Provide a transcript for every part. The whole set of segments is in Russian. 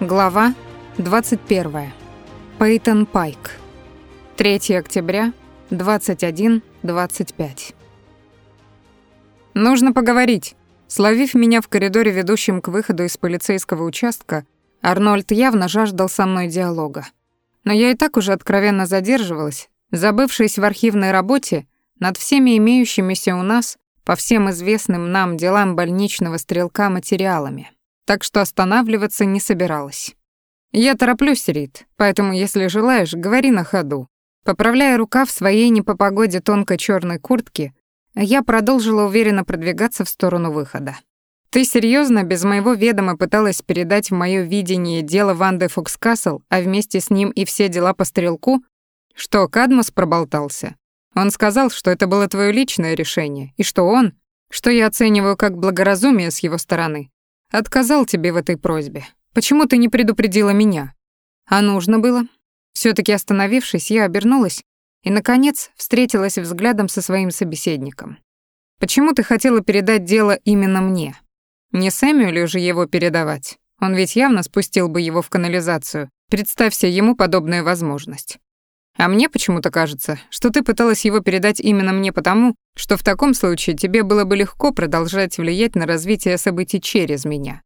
Глава 21. Пейтон Пайк. 3 октября, 21.25. «Нужно поговорить». Словив меня в коридоре, ведущем к выходу из полицейского участка, Арнольд явно жаждал со мной диалога. Но я и так уже откровенно задерживалась, забывшись в архивной работе над всеми имеющимися у нас по всем известным нам делам больничного стрелка материалами так что останавливаться не собиралась. «Я тороплюсь, Рит, поэтому, если желаешь, говори на ходу». Поправляя рукав своей не по погоде тонкой черной куртки, я продолжила уверенно продвигаться в сторону выхода. «Ты серьезно без моего ведома пыталась передать в моё видение дело Ванды Фокскасл, а вместе с ним и все дела по стрелку? Что, Кадмус проболтался? Он сказал, что это было твое личное решение, и что он, что я оцениваю как благоразумие с его стороны, Отказал тебе в этой просьбе. Почему ты не предупредила меня? А нужно было? все таки остановившись, я обернулась и, наконец, встретилась взглядом со своим собеседником. Почему ты хотела передать дело именно мне? Не Сэмюэлю же его передавать. Он ведь явно спустил бы его в канализацию. Представься ему подобная возможность. А мне почему-то кажется, что ты пыталась его передать именно мне потому, что в таком случае тебе было бы легко продолжать влиять на развитие событий через меня.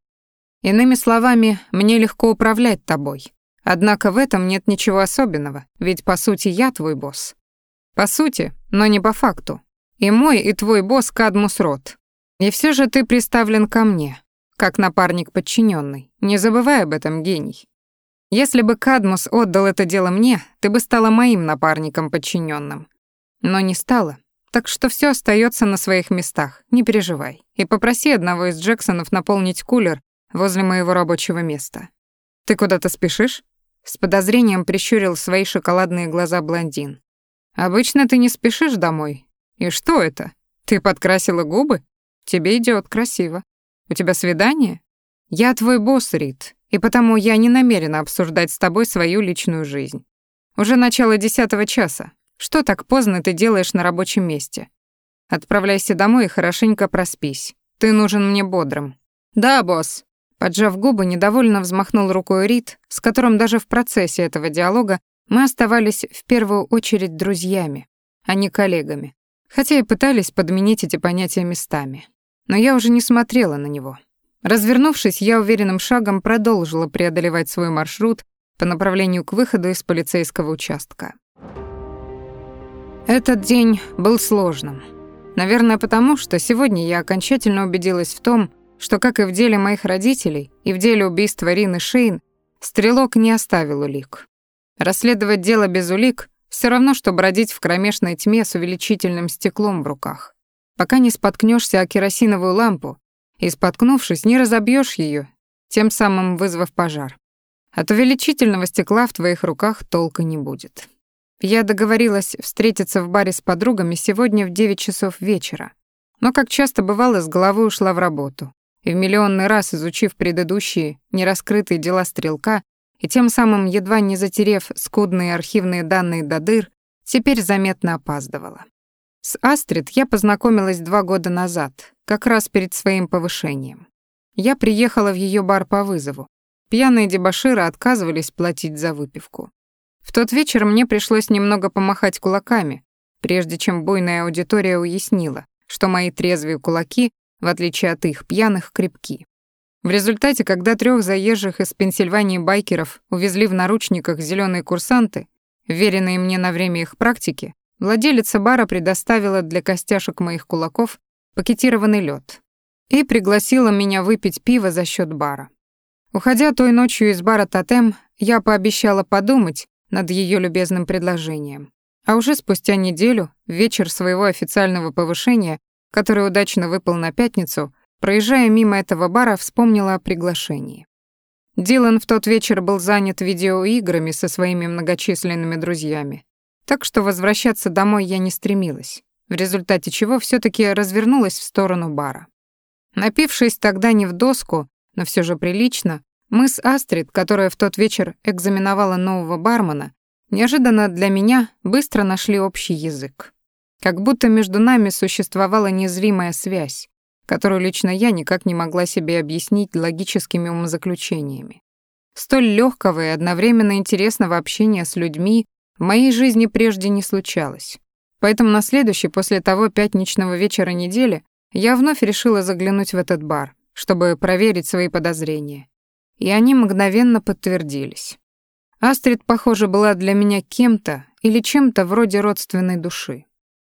Иными словами, мне легко управлять тобой. Однако в этом нет ничего особенного, ведь по сути я твой босс. По сути, но не по факту. И мой, и твой босс Кадмус Рот. И все же ты приставлен ко мне, как напарник подчиненный. Не забывай об этом, гений. Если бы Кадмус отдал это дело мне, ты бы стала моим напарником подчиненным. Но не стала. Так что все остается на своих местах, не переживай. И попроси одного из Джексонов наполнить кулер возле моего рабочего места. Ты куда-то спешишь? С подозрением прищурил свои шоколадные глаза блондин. Обычно ты не спешишь домой. И что это? Ты подкрасила губы? Тебе идет красиво. У тебя свидание? Я твой босс, Рит, и потому я не намерена обсуждать с тобой свою личную жизнь. Уже начало десятого часа. Что так поздно ты делаешь на рабочем месте? Отправляйся домой и хорошенько проспись. Ты нужен мне бодрым. Да, босс. Поджав губы, недовольно взмахнул рукой Рид, с которым даже в процессе этого диалога мы оставались в первую очередь друзьями, а не коллегами, хотя и пытались подменить эти понятия местами. Но я уже не смотрела на него. Развернувшись, я уверенным шагом продолжила преодолевать свой маршрут по направлению к выходу из полицейского участка. Этот день был сложным. Наверное, потому что сегодня я окончательно убедилась в том, что, как и в деле моих родителей, и в деле убийства Рины Шейн, стрелок не оставил улик. Расследовать дело без улик — все равно, что бродить в кромешной тьме с увеличительным стеклом в руках. Пока не споткнешься о керосиновую лампу, и, споткнувшись, не разобьешь ее, тем самым вызвав пожар. От увеличительного стекла в твоих руках толка не будет. Я договорилась встретиться в баре с подругами сегодня в 9 часов вечера, но, как часто бывало, с головой ушла в работу, и в миллионный раз изучив предыдущие нераскрытые дела стрелка и тем самым едва не затерев скудные архивные данные до дыр, теперь заметно опаздывала. С Астрид я познакомилась два года назад, как раз перед своим повышением. Я приехала в ее бар по вызову. Пьяные дебоширы отказывались платить за выпивку. В тот вечер мне пришлось немного помахать кулаками, прежде чем буйная аудитория уяснила, что мои трезвые кулаки, в отличие от их пьяных, крепки. В результате, когда трех заезжих из Пенсильвании байкеров увезли в наручниках зеленые курсанты, веренные мне на время их практики, Владелица бара предоставила для костяшек моих кулаков пакетированный лед и пригласила меня выпить пиво за счет бара. Уходя той ночью из бара «Тотем», я пообещала подумать над ее любезным предложением. А уже спустя неделю, вечер своего официального повышения, который удачно выпал на пятницу, проезжая мимо этого бара, вспомнила о приглашении. Дилан в тот вечер был занят видеоиграми со своими многочисленными друзьями, так что возвращаться домой я не стремилась, в результате чего все таки развернулась в сторону бара. Напившись тогда не в доску, но все же прилично, мы с Астрид, которая в тот вечер экзаменовала нового бармена, неожиданно для меня быстро нашли общий язык. Как будто между нами существовала незримая связь, которую лично я никак не могла себе объяснить логическими умозаключениями. столь легкого и одновременно интересного общения с людьми моей жизни прежде не случалось. Поэтому на следующий после того пятничного вечера недели я вновь решила заглянуть в этот бар, чтобы проверить свои подозрения. И они мгновенно подтвердились. Астрид, похоже, была для меня кем-то или чем-то вроде родственной души.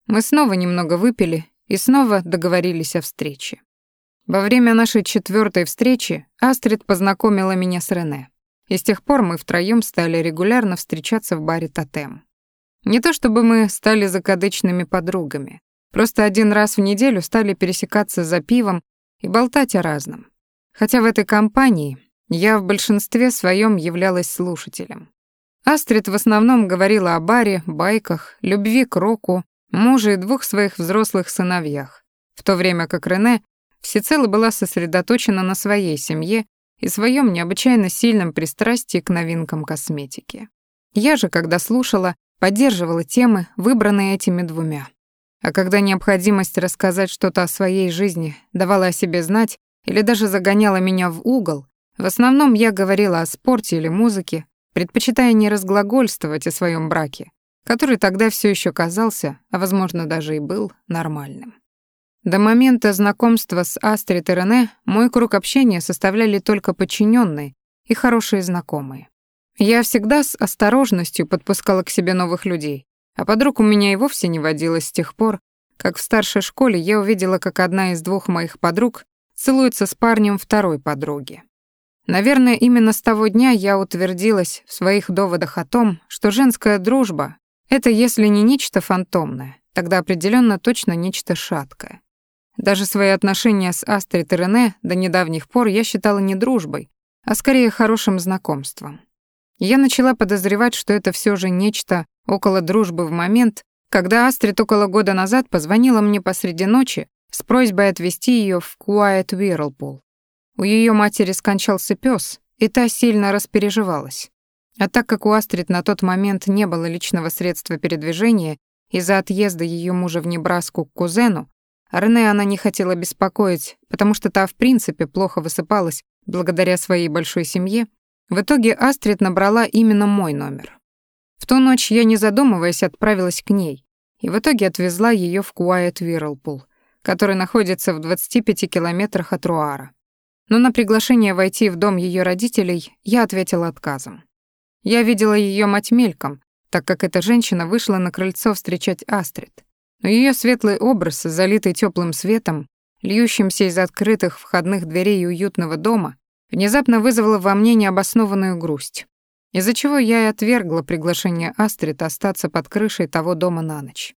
Мы снова немного выпили и снова договорились о встрече. Во время нашей четвертой встречи Астрид познакомила меня с Рене. И с тех пор мы втроем стали регулярно встречаться в баре «Тотем». Не то чтобы мы стали закадычными подругами, просто один раз в неделю стали пересекаться за пивом и болтать о разном. Хотя в этой компании я в большинстве своем являлась слушателем. Астрид в основном говорила о баре, байках, любви к року, муже и двух своих взрослых сыновьях, в то время как Рене всецело была сосредоточена на своей семье и своем необычайно сильном пристрастии к новинкам косметики. Я же, когда слушала, поддерживала темы, выбранные этими двумя. А когда необходимость рассказать что-то о своей жизни давала о себе знать или даже загоняла меня в угол, в основном я говорила о спорте или музыке, предпочитая не разглагольствовать о своем браке, который тогда все еще казался, а возможно даже и был, нормальным. До момента знакомства с Астрид и Рене мой круг общения составляли только подчиненные и хорошие знакомые. Я всегда с осторожностью подпускала к себе новых людей, а подруг у меня и вовсе не водилось с тех пор, как в старшей школе я увидела, как одна из двух моих подруг целуется с парнем второй подруги. Наверное, именно с того дня я утвердилась в своих доводах о том, что женская дружба — это если не нечто фантомное, тогда определенно точно нечто шаткое. Даже свои отношения с Астрид и Рене до недавних пор я считала не дружбой, а скорее хорошим знакомством. Я начала подозревать, что это все же нечто около дружбы в момент, когда Астрид около года назад позвонила мне посреди ночи с просьбой отвезти ее в Quiet Whirlpool. У ее матери скончался пес, и та сильно распереживалась. А так как у Астрид на тот момент не было личного средства передвижения из-за отъезда ее мужа в Небраску к кузену, Рене она не хотела беспокоить, потому что та в принципе плохо высыпалась благодаря своей большой семье, в итоге Астрид набрала именно мой номер. В ту ночь я, не задумываясь, отправилась к ней и в итоге отвезла ее в Quiet Whirlpool, который находится в 25 километрах от Руара. Но на приглашение войти в дом ее родителей я ответила отказом. Я видела ее мать мельком, так как эта женщина вышла на крыльцо встречать Астрид но ее светлый образ, залитый теплым светом, льющимся из открытых входных дверей уютного дома, внезапно вызвало во мне необоснованную грусть, из-за чего я и отвергла приглашение Астрид остаться под крышей того дома на ночь.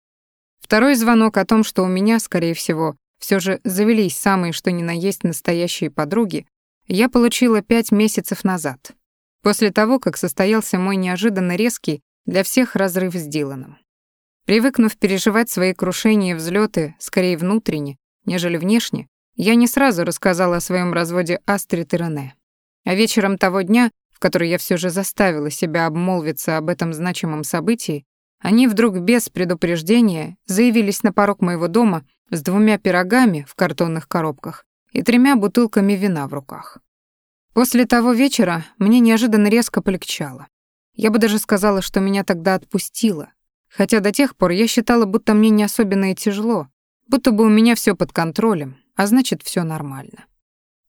Второй звонок о том, что у меня, скорее всего, все же завелись самые что ни на есть настоящие подруги, я получила пять месяцев назад, после того, как состоялся мой неожиданно резкий для всех разрыв с Диланом. Привыкнув переживать свои крушения и взлеты скорее внутренне, нежели внешне, я не сразу рассказала о своем разводе Астрид и Рене. А вечером того дня, в который я все же заставила себя обмолвиться об этом значимом событии, они вдруг без предупреждения заявились на порог моего дома с двумя пирогами в картонных коробках и тремя бутылками вина в руках. После того вечера мне неожиданно резко полегчало. Я бы даже сказала, что меня тогда отпустило, Хотя до тех пор я считала, будто мне не особенно и тяжело, будто бы у меня все под контролем, а значит, все нормально.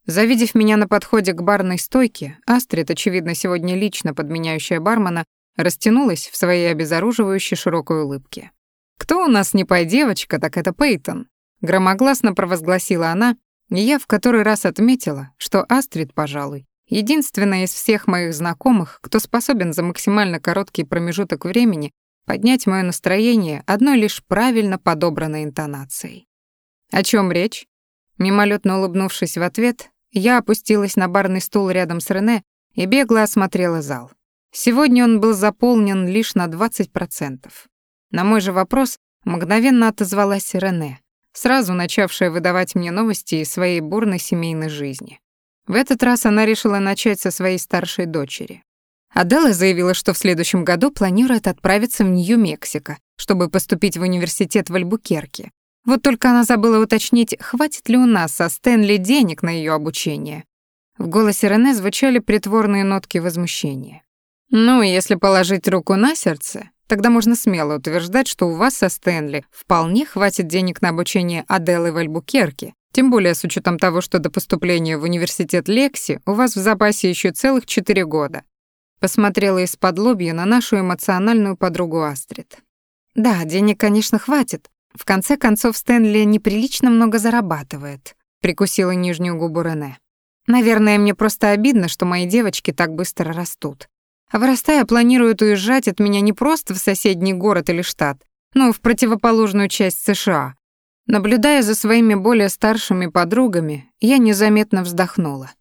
Завидев меня на подходе к барной стойке, Астрид, очевидно, сегодня лично подменяющая бармена, растянулась в своей обезоруживающей широкой улыбке. «Кто у нас не пой девочка, так это Пейтон», — громогласно провозгласила она, и я в который раз отметила, что Астрид, пожалуй, единственная из всех моих знакомых, кто способен за максимально короткий промежуток времени поднять мое настроение одной лишь правильно подобранной интонацией. О чем речь? Мимолетно улыбнувшись в ответ, я опустилась на барный стул рядом с Рене и бегло осмотрела зал. Сегодня он был заполнен лишь на 20%. На мой же вопрос мгновенно отозвалась Рене, сразу начавшая выдавать мне новости из своей бурной семейной жизни. В этот раз она решила начать со своей старшей дочери. Адела заявила, что в следующем году планирует отправиться в Нью-Мексико, чтобы поступить в университет в Альбукерке. Вот только она забыла уточнить, хватит ли у нас со Стэнли денег на ее обучение. В голосе Рене звучали притворные нотки возмущения. «Ну, если положить руку на сердце, тогда можно смело утверждать, что у вас со Стэнли вполне хватит денег на обучение Аделы в Альбукерке, тем более с учетом того, что до поступления в университет Лекси у вас в запасе еще целых четыре года». Посмотрела из-под лобья на нашу эмоциональную подругу Астрид. «Да, денег, конечно, хватит. В конце концов, Стэнли неприлично много зарабатывает», — прикусила нижнюю губу Рене. «Наверное, мне просто обидно, что мои девочки так быстро растут. А вырастая, планируют уезжать от меня не просто в соседний город или штат, но в противоположную часть США. Наблюдая за своими более старшими подругами, я незаметно вздохнула.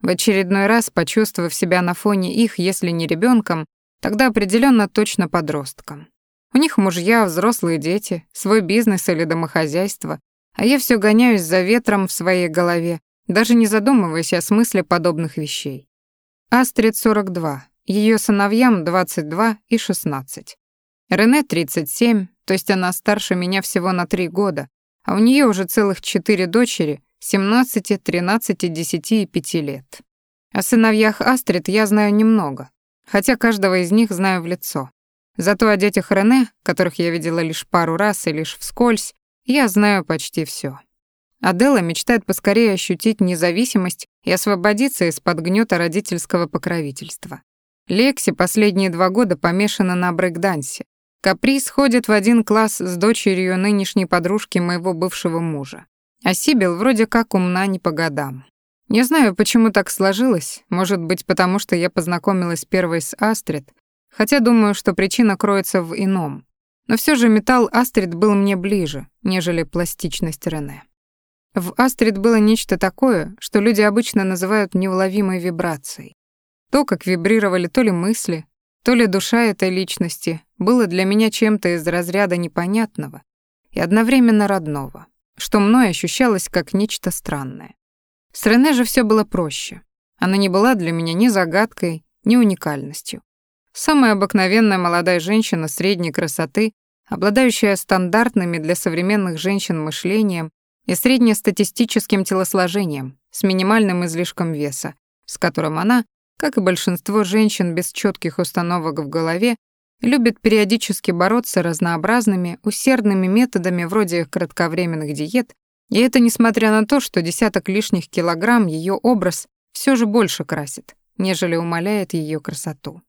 В очередной раз, почувствовав себя на фоне их, если не ребенком, тогда определенно точно подростком. У них мужья, взрослые дети, свой бизнес или домохозяйство, а я все гоняюсь за ветром в своей голове, даже не задумываясь о смысле подобных вещей. Астрид 42, ее сыновьям 22 и 16. Рене 37, то есть она старше меня всего на 3 года, а у нее уже целых 4 дочери 17, 13, 10 и 5 лет. О сыновьях Астрид я знаю немного, хотя каждого из них знаю в лицо. Зато о детях Рене, которых я видела лишь пару раз и лишь вскользь, я знаю почти все. Адела мечтает поскорее ощутить независимость и освободиться из-под гнёта родительского покровительства. Лекси последние два года помешана на брейкдансе. Каприз ходит в один класс с дочерью нынешней подружки моего бывшего мужа. А Сибил вроде как умна не по годам. Не знаю, почему так сложилось, может быть, потому что я познакомилась первой с Астрид, хотя думаю, что причина кроется в ином. Но все же металл Астрид был мне ближе, нежели пластичность Рене. В Астрид было нечто такое, что люди обычно называют неуловимой вибрацией. То, как вибрировали то ли мысли, то ли душа этой личности, было для меня чем-то из разряда непонятного и одновременно родного, что мной ощущалось как нечто странное. С Рене же все было проще. Она не была для меня ни загадкой, ни уникальностью. Самая обыкновенная молодая женщина средней красоты, обладающая стандартными для современных женщин мышлением и среднестатистическим телосложением, с минимальным излишком веса, с которым она, как и большинство женщин без четких установок в голове, любит периодически бороться разнообразными, усердными методами вроде кратковременных диет, и это несмотря на то, что десяток лишних килограмм ее образ все же больше красит, нежели умаляет ее красоту.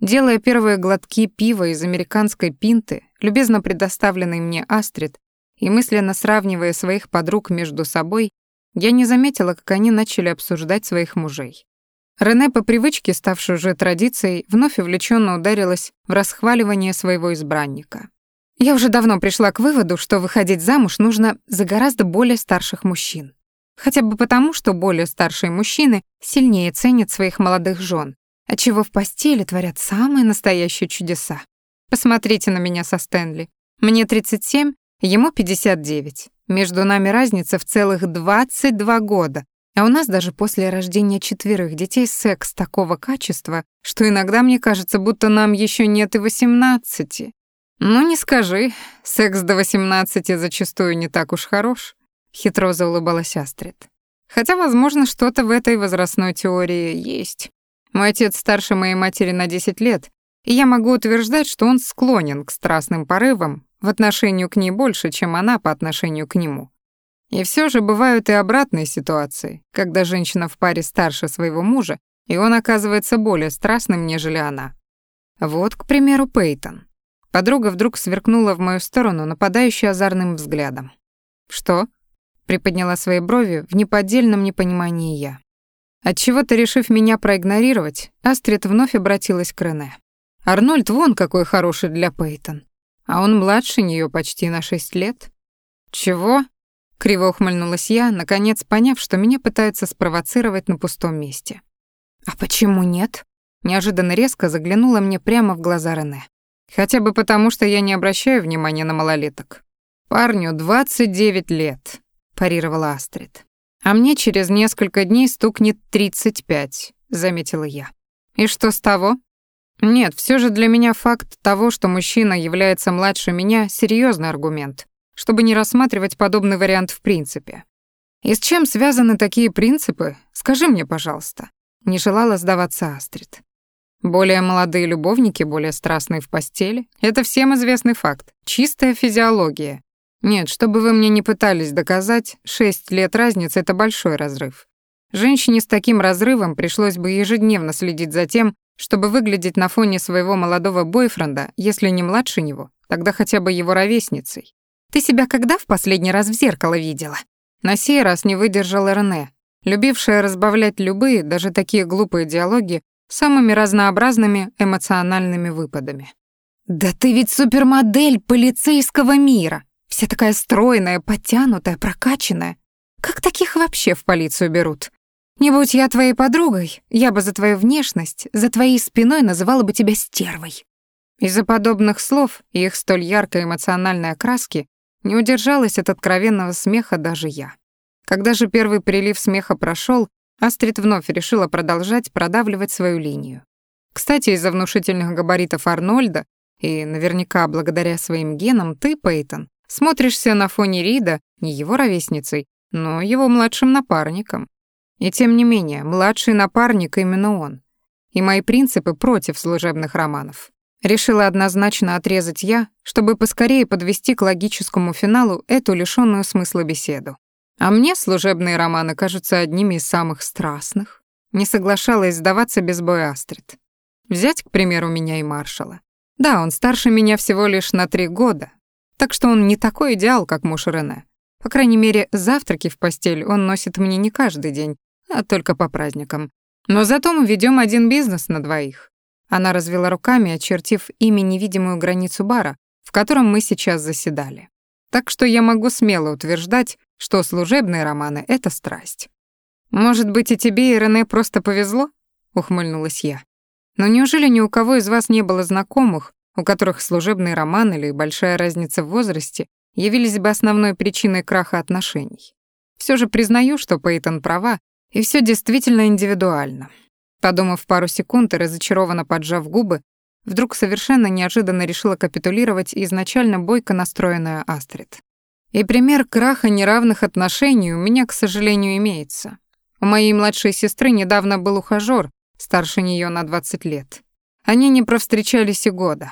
Делая первые глотки пива из американской пинты, любезно предоставленной мне Астрид, и мысленно сравнивая своих подруг между собой, я не заметила, как они начали обсуждать своих мужей. Рене, по привычке, ставшей уже традицией, вновь увлеченно ударилась в расхваливание своего избранника. Я уже давно пришла к выводу, что выходить замуж нужно за гораздо более старших мужчин. Хотя бы потому, что более старшие мужчины сильнее ценят своих молодых жен, отчего в постели творят самые настоящие чудеса. Посмотрите на меня со Стэнли. Мне 37, ему 59. Между нами разница в целых 22 года, а у нас даже после рождения четверых детей секс такого качества, что иногда мне кажется, будто нам еще нет и восемнадцати. Ну не скажи, секс до восемнадцати зачастую не так уж хорош, хитро заулыбалась Астрид. Хотя, возможно, что-то в этой возрастной теории есть. Мой отец старше моей матери на 10 лет, и я могу утверждать, что он склонен к страстным порывам в отношении к ней больше, чем она по отношению к нему. И все же бывают и обратные ситуации, когда женщина в паре старше своего мужа, и он оказывается более страстным, нежели она. Вот, к примеру, Пейтон. Подруга вдруг сверкнула в мою сторону, нападающей озорным взглядом. «Что?» — приподняла свои брови в неподдельном непонимании я. Отчего-то, решив меня проигнорировать, Астрид вновь обратилась к Рене. «Арнольд вон какой хороший для Пейтон. А он младше нее почти на шесть лет». «Чего?» Криво ухмыльнулась я, наконец поняв, что меня пытаются спровоцировать на пустом месте. «А почему нет?» Неожиданно резко заглянула мне прямо в глаза Рене. «Хотя бы потому, что я не обращаю внимания на малолеток. Парню 29 лет», — парировала Астрид. «А мне через несколько дней стукнет 35», — заметила я. «И что с того?» «Нет, все же для меня факт того, что мужчина является младше меня, серьезный аргумент чтобы не рассматривать подобный вариант в принципе. «И с чем связаны такие принципы? Скажи мне, пожалуйста». Не желала сдаваться Астрид. Более молодые любовники, более страстные в постели — это всем известный факт. Чистая физиология. Нет, чтобы вы мне не пытались доказать, шесть лет разницы — это большой разрыв. Женщине с таким разрывом пришлось бы ежедневно следить за тем, чтобы выглядеть на фоне своего молодого бойфренда, если не младше него, тогда хотя бы его ровесницей. «Ты себя когда в последний раз в зеркало видела?» На сей раз не выдержала Рене, любившая разбавлять любые, даже такие глупые диалоги, самыми разнообразными эмоциональными выпадами. «Да ты ведь супермодель полицейского мира! Вся такая стройная, подтянутая, прокачанная. Как таких вообще в полицию берут? Не будь я твоей подругой, я бы за твою внешность, за твоей спиной называла бы тебя стервой». Из-за подобных слов и их столь яркой эмоциональной окраски не удержалась от откровенного смеха даже я. Когда же первый прилив смеха прошел, Астрид вновь решила продолжать продавливать свою линию. Кстати, из-за внушительных габаритов Арнольда и наверняка благодаря своим генам ты, Пейтон, смотришься на фоне Рида не его ровесницей, но его младшим напарником. И тем не менее, младший напарник именно он. И мои принципы против служебных романов. Решила однозначно отрезать я, чтобы поскорее подвести к логическому финалу эту лишённую смысла беседу. А мне служебные романы кажутся одними из самых страстных. Не соглашалась сдаваться без боя Астрид. Взять, к примеру, меня и маршала. Да, он старше меня всего лишь на три года, так что он не такой идеал, как муж Рене. По крайней мере, завтраки в постель он носит мне не каждый день, а только по праздникам. Но зато мы ведем один бизнес на двоих. Она развела руками, очертив ими невидимую границу бара, в котором мы сейчас заседали. Так что я могу смело утверждать, что служебные романы — это страсть. «Может быть, и тебе, и Рене просто повезло?» — ухмыльнулась я. «Но неужели ни у кого из вас не было знакомых, у которых служебный роман или большая разница в возрасте явились бы основной причиной краха отношений? Все же признаю, что Пейтон права, и все действительно индивидуально. Подумав пару секунд и разочарованно поджав губы, вдруг совершенно неожиданно решила капитулировать изначально бойко настроенная Астрид. И пример краха неравных отношений у меня, к сожалению, имеется. У моей младшей сестры недавно был ухажёр, старше неё на 20 лет. Они не провстречались и года.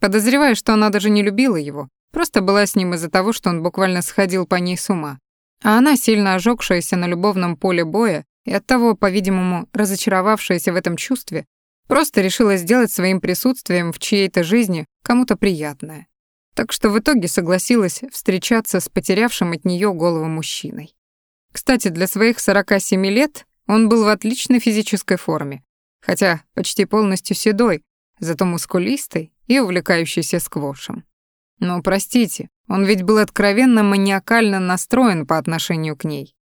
Подозреваю, что она даже не любила его, просто была с ним из-за того, что он буквально сходил по ней с ума. А она, сильно ожёгшаяся на любовном поле боя, и оттого, по-видимому, разочаровавшаяся в этом чувстве, просто решила сделать своим присутствием в чьей-то жизни кому-то приятное. Так что в итоге согласилась встречаться с потерявшим от нее голову мужчиной. Кстати, для своих 47 лет он был в отличной физической форме, хотя почти полностью седой, зато мускулистый и увлекающийся сквошем. Но, простите, он ведь был откровенно маниакально настроен по отношению к ней.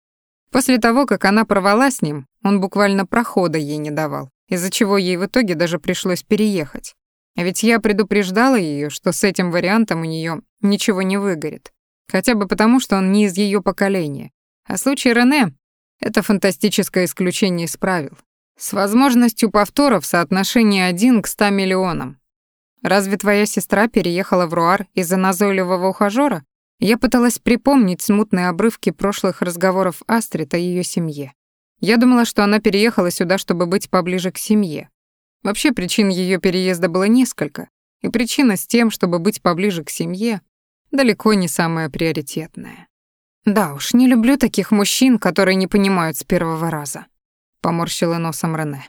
После того, как она порвала с ним, он буквально прохода ей не давал, из-за чего ей в итоге даже пришлось переехать. А ведь я предупреждала ее, что с этим вариантом у нее ничего не выгорит. Хотя бы потому, что он не из ее поколения. А случай Рене — это фантастическое исключение из правил. С возможностью повторов в соотношении 1 к 100 миллионам. Разве твоя сестра переехала в Руар из-за назойливого ухажёра? Я пыталась припомнить смутные обрывки прошлых разговоров Астрид о её семье. Я думала, что она переехала сюда, чтобы быть поближе к семье. Вообще причин её переезда было несколько, и причина с тем, чтобы быть поближе к семье, далеко не самая приоритетная. Да уж, не люблю таких мужчин, которые не понимают с первого раза, поморщила носом Рене.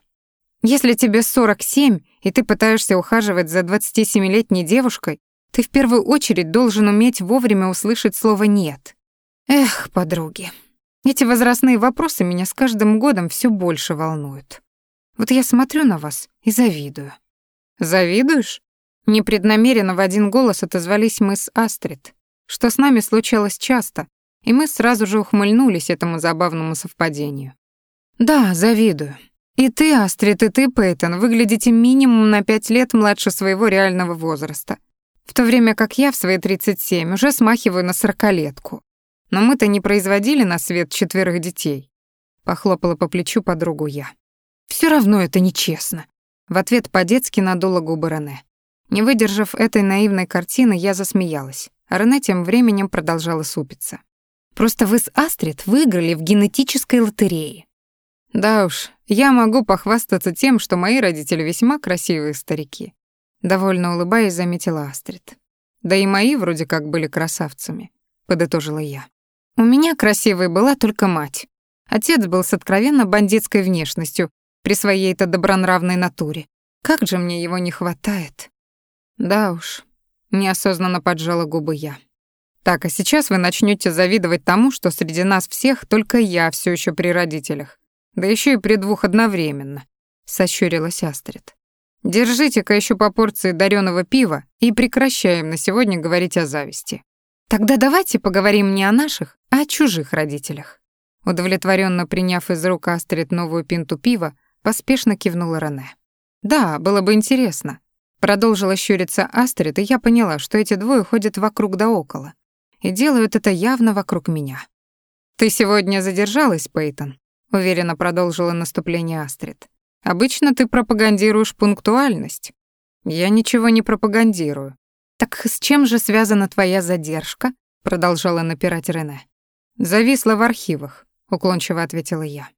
Если тебе 47, и ты пытаешься ухаживать за 27-летней девушкой, ты в первую очередь должен уметь вовремя услышать слово «нет». Эх, подруги, эти возрастные вопросы меня с каждым годом все больше волнуют. Вот я смотрю на вас и завидую. Завидуешь? Непреднамеренно в один голос отозвались мы с Астрид, что с нами случалось часто, и мы сразу же ухмыльнулись этому забавному совпадению. Да, завидую. И ты, Астрид, и ты, Пейтон, выглядите минимум на пять лет младше своего реального возраста в то время как я в свои 37 уже смахиваю на сорокалетку. Но мы-то не производили на свет четверых детей. Похлопала по плечу подругу я. Все равно это нечестно. В ответ по-детски надула губы Рене. Не выдержав этой наивной картины, я засмеялась, а Рене тем временем продолжала супиться. Просто вы с Астрид выиграли в генетической лотерее. Да уж, я могу похвастаться тем, что мои родители весьма красивые старики. Довольно улыбаясь, заметила Астрид. Да и мои вроде как были красавцами, подытожила я. У меня красивой была только мать. Отец был с откровенно бандитской внешностью при своей-то добронравной натуре. Как же мне его не хватает. Да уж, неосознанно поджала губы я. Так, а сейчас вы начнете завидовать тому, что среди нас всех только я все еще при родителях. Да еще и при двух одновременно, сощурилась Астрид. Держите-ка еще по порции дареного пива и прекращаем на сегодня говорить о зависти. Тогда давайте поговорим не о наших, а о чужих родителях. Удовлетворенно приняв из рук Астрид новую пинту пива, поспешно кивнула Рене. Да, было бы интересно. Продолжила щуриться Астрид, и я поняла, что эти двое ходят вокруг да около. И делают это явно вокруг меня. «Ты сегодня задержалась, Пейтон?» — уверенно продолжила наступление Астрид. «Обычно ты пропагандируешь пунктуальность». «Я ничего не пропагандирую». «Так с чем же связана твоя задержка?» — продолжала напирать Рене. «Зависла в архивах», — уклончиво ответила я.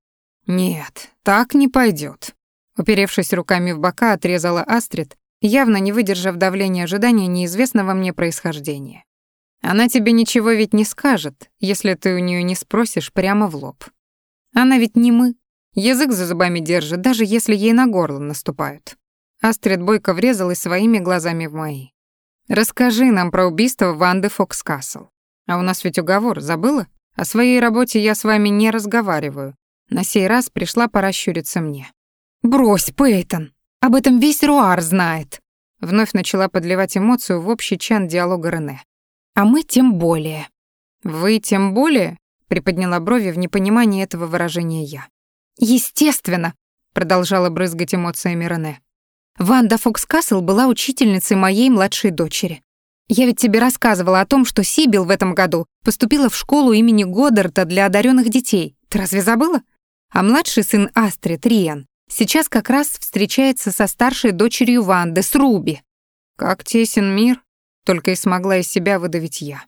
«Нет, так не пойдет. Уперевшись руками в бока, отрезала Астрид, явно не выдержав давления ожидания неизвестного мне происхождения. Она тебе ничего ведь не скажет, если ты у нее не спросишь прямо в лоб. Она ведь не мы. Язык за зубами держит, даже если ей на горло наступают. Астрид бойко врезалась своими глазами в мои. «Расскажи нам про убийство Ванды Фокскасл. А у нас ведь уговор, забыла? О своей работе я с вами не разговариваю. На сей раз пришла пора щуриться мне. «Брось, Пейтон! Об этом весь Руар знает!» Вновь начала подливать эмоцию в общий чан диалога Рене. «А мы тем более». «Вы тем более?» — приподняла брови в непонимании этого выражения я. «Естественно!» — продолжала брызгать эмоциями Рене. «Ванда Фокскасл была учительницей моей младшей дочери. Я ведь тебе рассказывала о том, что Сибил в этом году поступила в школу имени Годдарта для одаренных детей. Ты разве забыла? А младший сын Астрид, Риан, сейчас как раз встречается со старшей дочерью Ванды, с Руби. Как тесен мир, только и смогла из себя выдавить я.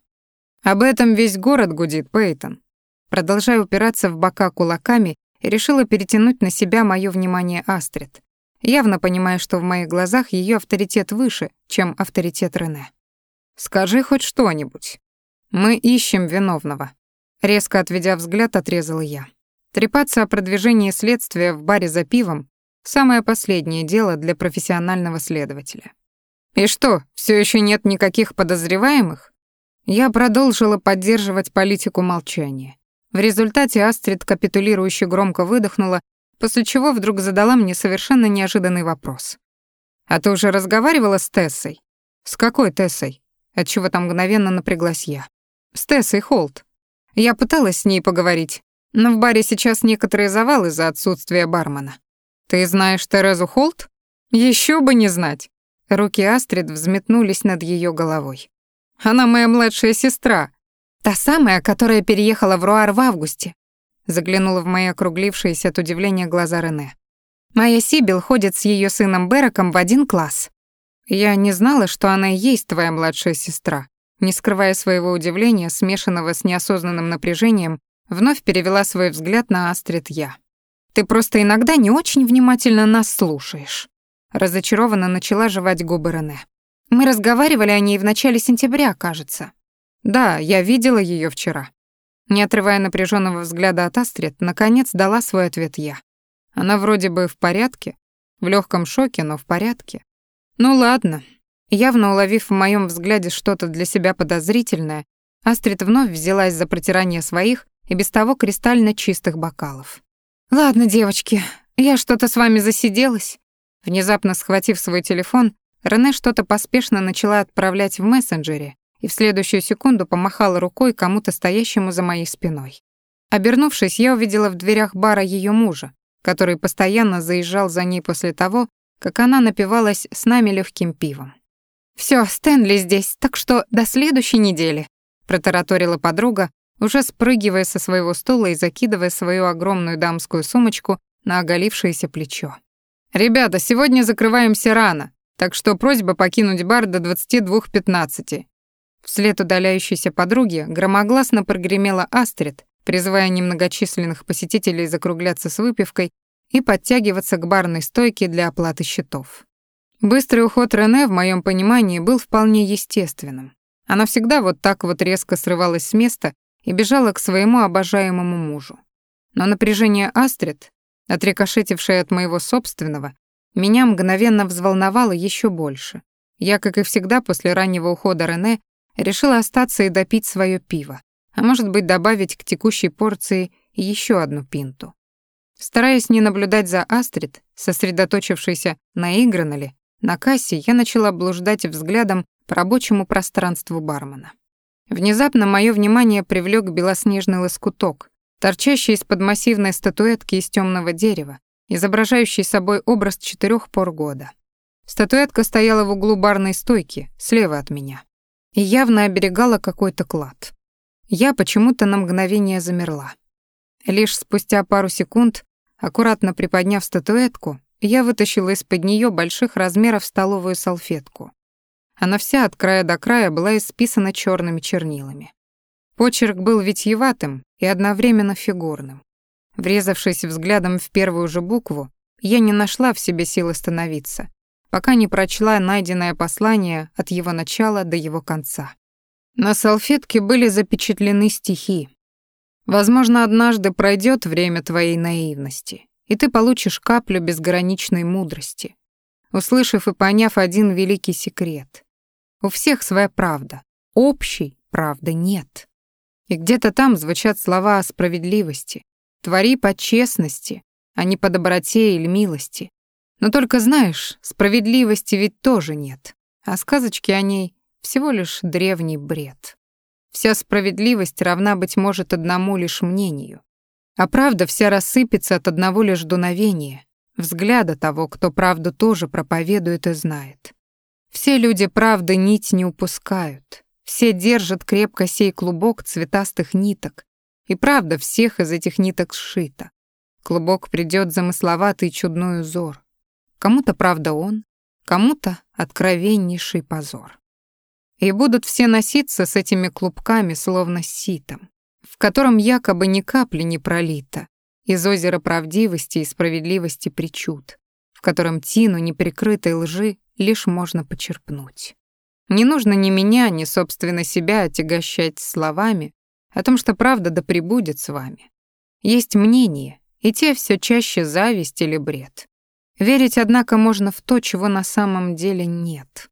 Об этом весь город гудит, Пейтон. Продолжая упираться в бока кулаками, решила перетянуть на себя моё внимание Астрид, явно понимая, что в моих глазах её авторитет выше, чем авторитет Рене. Скажи хоть что-нибудь. Мы ищем виновного. Резко отведя взгляд, отрезала я. Трепаться о продвижении следствия в баре за пивом — самое последнее дело для профессионального следователя. И что, все еще нет никаких подозреваемых? Я продолжила поддерживать политику молчания. В результате Астрид капитулирующе громко выдохнула, после чего вдруг задала мне совершенно неожиданный вопрос. «А ты уже разговаривала с Тессой?» «С какой Тессой?» отчего там мгновенно напряглась я. С Тессой Холт. Я пыталась с ней поговорить, но в баре сейчас некоторые завалы из-за отсутствия бармена. Ты знаешь Терезу Холт? Еще бы не знать. Руки Астрид взметнулись над ее головой. Она моя младшая сестра. Та самая, которая переехала в Руар в августе. Заглянула в мои округлившиеся от удивления глаза Рене. Моя Сибил ходит с ее сыном Бераком в один класс. Я не знала, что она и есть твоя младшая сестра. Не скрывая своего удивления, смешанного с неосознанным напряжением, вновь перевела свой взгляд на Астрид я. Ты просто иногда не очень внимательно нас слушаешь. Разочарованно начала жевать губы Рене. Мы разговаривали о ней в начале сентября, кажется. Да, я видела ее вчера. Не отрывая напряженного взгляда от Астрид, наконец дала свой ответ я. Она вроде бы в порядке, в легком шоке, но в порядке. Ну ладно. Явно уловив в моем взгляде что-то для себя подозрительное, Астрид вновь взялась за протирание своих и без того кристально чистых бокалов. «Ладно, девочки, я что-то с вами засиделась». Внезапно схватив свой телефон, Рене что-то поспешно начала отправлять в мессенджере и в следующую секунду помахала рукой кому-то стоящему за моей спиной. Обернувшись, я увидела в дверях бара ее мужа, который постоянно заезжал за ней после того, как она напивалась с нами легким пивом. Все, Стэнли здесь, так что до следующей недели», — протараторила подруга, уже спрыгивая со своего стула и закидывая свою огромную дамскую сумочку на оголившееся плечо. «Ребята, сегодня закрываемся рано, так что просьба покинуть бар до 22.15. Вслед удаляющейся подруги громогласно прогремела Астрид, призывая немногочисленных посетителей закругляться с выпивкой и подтягиваться к барной стойке для оплаты счетов. Быстрый уход Рене, в моем понимании, был вполне естественным. Она всегда вот так вот резко срывалась с места и бежала к своему обожаемому мужу. Но напряжение Астрид, отрикошетившее от моего собственного, меня мгновенно взволновало еще больше. Я, как и всегда после раннего ухода Рене, решила остаться и допить свое пиво, а может быть добавить к текущей порции еще одну пинту. Стараясь не наблюдать за Астрид, сосредоточившейся наигранно ли, на кассе я начала блуждать взглядом по рабочему пространству бармена. Внезапно мое внимание привлек белоснежный лоскуток, торчащий из-под массивной статуэтки из темного дерева, изображающий собой образ четырех пор года. Статуэтка стояла в углу барной стойки, слева от меня, и явно оберегала какой-то клад. Я почему-то на мгновение замерла. Лишь спустя пару секунд, аккуратно приподняв статуэтку, я вытащила из-под нее больших размеров столовую салфетку. Она вся от края до края была исписана черными чернилами. Почерк был витьеватым и одновременно фигурным. Врезавшись взглядом в первую же букву, я не нашла в себе сил остановиться, пока не прочла найденное послание от его начала до его конца. На салфетке были запечатлены стихи. «Возможно, однажды пройдет время твоей наивности, и ты получишь каплю безграничной мудрости, услышав и поняв один великий секрет. У всех своя правда. Общей правды нет. И где-то там звучат слова о справедливости. Твори по честности, а не по доброте или милости. Но только знаешь, справедливости ведь тоже нет. А сказочки о ней всего лишь древний бред. Вся справедливость равна, быть может, одному лишь мнению. А правда вся рассыпется от одного лишь дуновения, взгляда того, кто правду тоже проповедует и знает. Все люди правды нить не упускают. Все держат крепко сей клубок цветастых ниток. И правда всех из этих ниток сшита. Клубок придет замысловатый чудной узор. Кому-то правда он, кому-то откровеннейший позор. И будут все носиться с этими клубками, словно ситом, в котором якобы ни капли не пролито, из озера правдивости и справедливости причуд, в котором тину неприкрытой лжи лишь можно почерпнуть. Не нужно ни меня, ни, собственно, себя отягощать словами о том, что правда да пребудет с вами. Есть мнение, и те все чаще зависть или бред. Верить, однако, можно в то, чего на самом деле нет.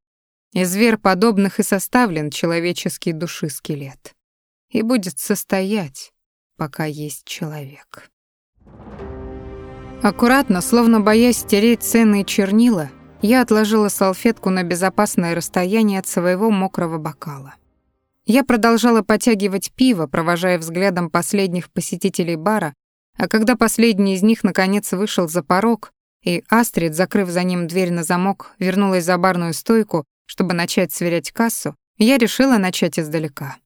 Из подобных и составлен человеческий души скелет. И будет состоять, пока есть человек. Аккуратно, словно боясь стереть ценные чернила, я отложила салфетку на безопасное расстояние от своего мокрого бокала. Я продолжала потягивать пиво, провожая взглядом последних посетителей бара, а когда последний из них наконец вышел за порог, и Астрид, закрыв за ним дверь на замок, вернулась за барную стойку, чтобы начать сверять кассу, я решила начать издалека.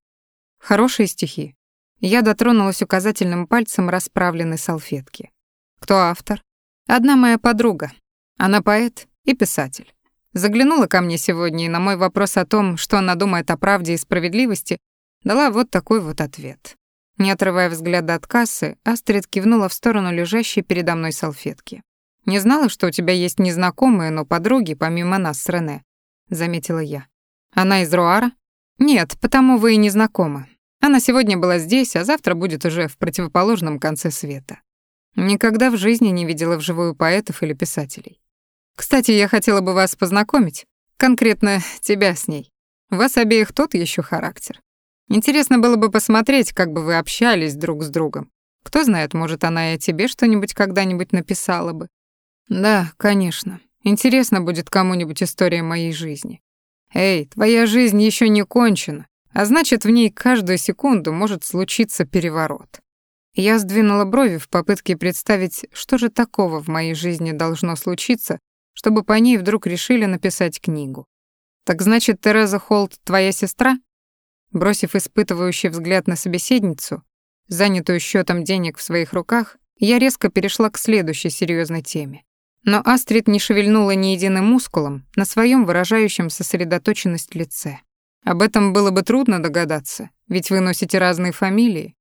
Хорошие стихи. Я дотронулась указательным пальцем расправленной салфетки. Кто автор? Одна моя подруга. Она поэт и писатель. Заглянула ко мне сегодня и на мой вопрос о том, что она думает о правде и справедливости, дала вот такой вот ответ. Не отрывая взгляда от кассы, Астрид кивнула в сторону лежащей передо мной салфетки. «Не знала, что у тебя есть незнакомые, но подруги, помимо нас с Рене», — заметила я. «Она из Руара?» «Нет, потому вы и не знакомы. Она сегодня была здесь, а завтра будет уже в противоположном конце света. Никогда в жизни не видела вживую поэтов или писателей. Кстати, я хотела бы вас познакомить, конкретно тебя с ней. У вас обеих тот еще характер. Интересно было бы посмотреть, как бы вы общались друг с другом. Кто знает, может, она и о тебе что-нибудь когда-нибудь написала бы. Да, конечно. Интересно будет кому-нибудь история моей жизни. Эй, твоя жизнь еще не кончена, а значит, в ней каждую секунду может случиться переворот. Я сдвинула брови в попытке представить, что же такого в моей жизни должно случиться, чтобы по ней вдруг решили написать книгу. «Так значит, Тереза Холт твоя сестра?» Бросив испытывающий взгляд на собеседницу, занятую счетом денег в своих руках, я резко перешла к следующей серьезной теме. Но Астрид не шевельнула ни единым мускулом на своем выражающем сосредоточенность лице. Об этом было бы трудно догадаться, ведь вы носите разные фамилии.